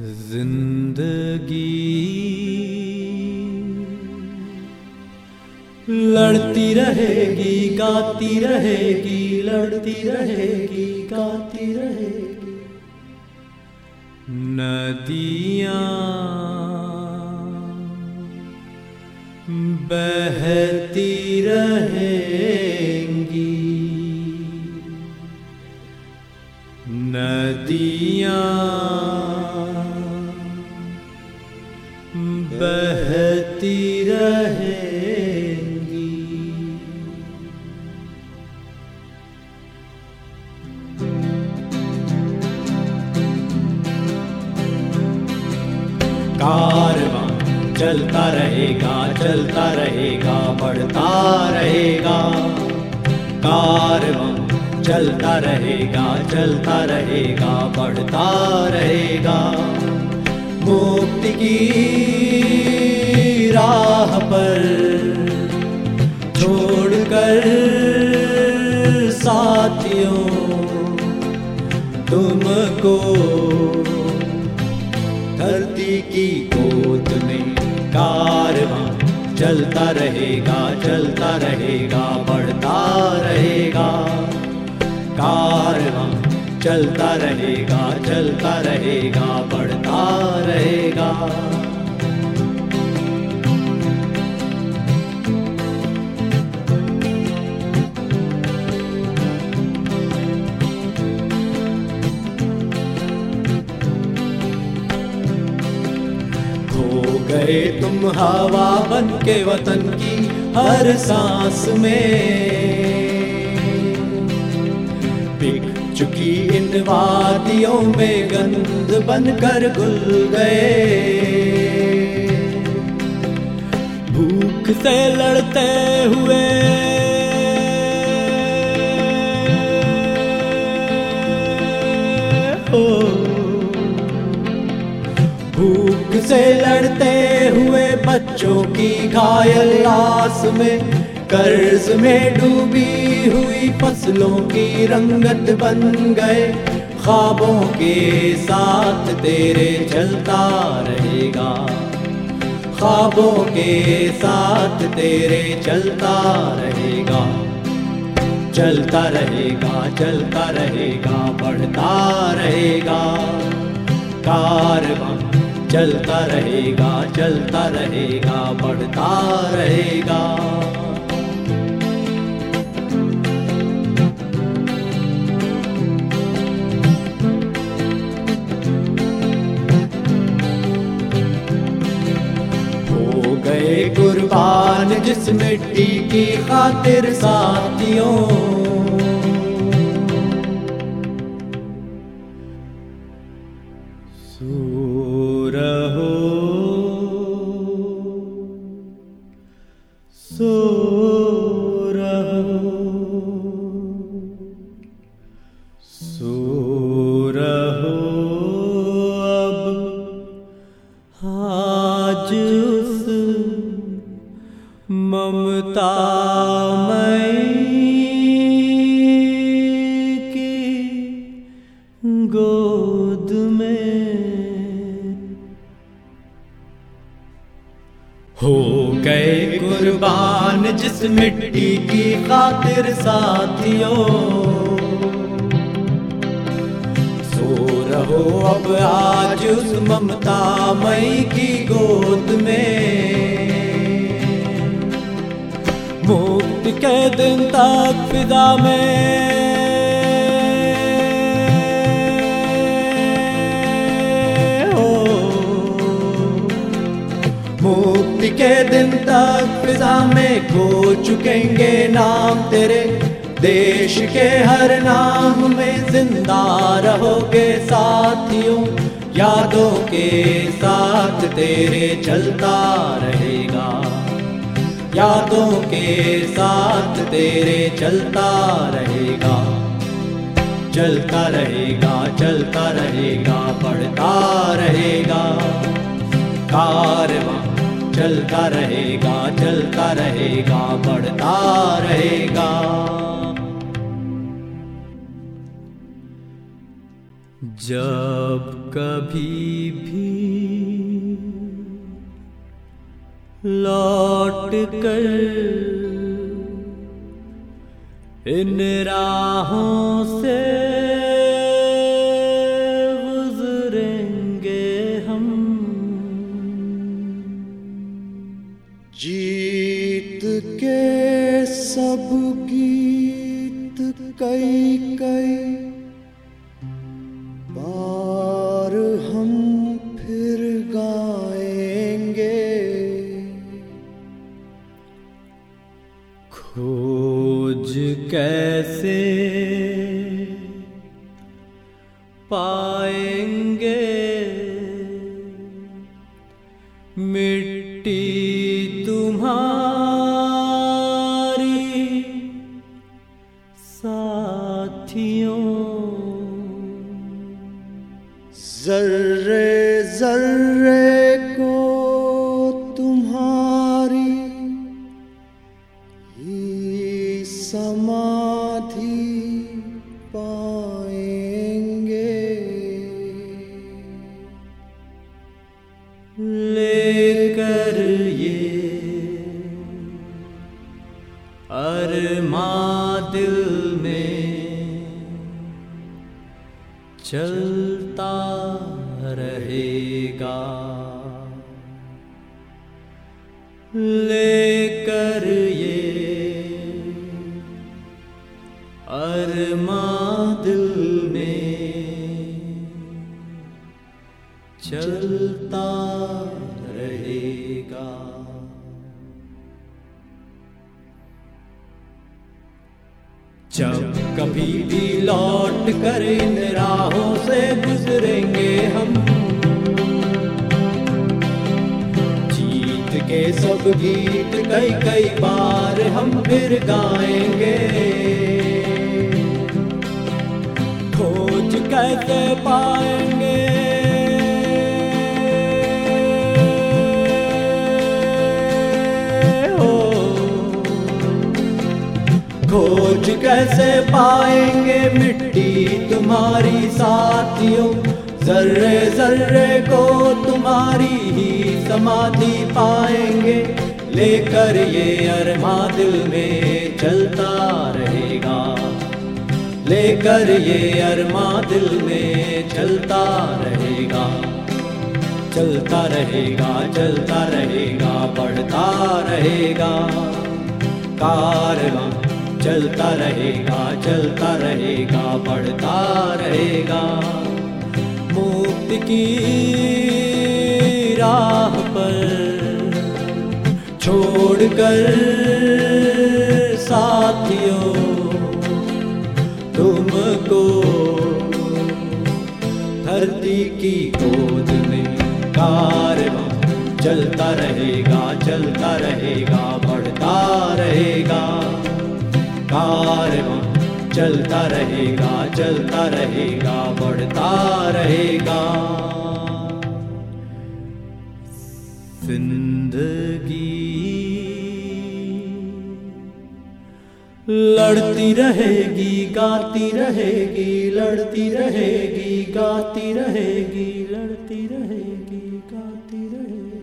ज़िंदगी। लड़ती रहेगी गाती रहेगी लड़ती रहेगी गाती रहेगी। नदियाँ बहती रहेंगी चलता रहेगा चलता रहेगा, बढ़ता रहेगा। कारवां चलता रहेगा चलता रहेगा, बढ़ता रहेगा। मुक्ति की राह पर चलता रहेगा चलता रहेगा, बढ़ता रहेगा। गए तुम हवा बन के वतन की हर सांस में। बिक चुकी इन वादियों में गंध बनकर घुल गए। भूख से लड़ते हुए भूख से लड़ते हुए बच्चों की घायल लाश में कर्ज में डूबी हुई फ़सलों की रंगत बन गए। ख्वाबों के साथ तेरे चलता रहेगा। ख्वाबों के साथ तेरे चलता रहेगा। चलता रहेगा चलता रहेगा, बढ़ता रहेगा। कारवां चलता रहेगा चलता रहेगा, बढ़ता रहेगा। कुर्बान जिस मिट्टी की खातिर साथियों। आज ममता की गोद में। हो गए कुर्बान जिस मिट्टी की खातिर साथियों। सो रहो अब आज उस ममता मई की गोद में। मुक्त के दिन तक फिदा में। मुक्ति के दिन तक फिजा में खो चुकेंगे नाम तेरे। देश के हर नाम में ज़िंदा रहोगे साथियों। यादों के साथ तेरे चलता रहेगा। यादों के साथ तेरे चलता रहेगा। चलता रहेगा चलता रहेगा बढ़ता रहेगा। कारवां चलता रहेगा चलता रहेगा बढ़ता रहेगा। जब कभी भी लौट कर। इन राहों से गुजरेंगे हम। जीत के सब गीत कई साथियों। जर्रे जर्रे को तुम्हारी ही समाधि अरमा दिल में चलता रहेगा। लेकर ये अरमा दिल में चलता कर इन राहों से गुजरेंगे हम। जीत के सब गीत कई कई बार हम फिर गाएँगे। खोज कैसे पाएँगे खोज कैसे पाएँगे मिट्टी तुम्हारी साथियों? जर्रे जर्रे को तुम्हारी ही समाधि पाएँगे। लेकर ये अरमा दिल में चलता रहेगा। लेकर ये अरमा दिल में चलता रहेगा। चलता रहेगा चलता रहेगा, बढ़ता रहेगा। कारवां चलता रहेगा चलता रहेगा, बढ़ता रहेगा। मुक्ति की राह पर छोड़कर साथियों, तुमको धरती की गोद में कारवां चलता रहेगा चलता रहेगा, बढ़ता रहेगा। कारवां चलता रहेगा चलता रहेगा, बढ़ता रहेगा। ज़िंदगी लड़ती रहेगी, गाती रहेगी, लड़ती रहेगी, गाती रहेगी, लड़ती रहेगी, गाती रहेगी।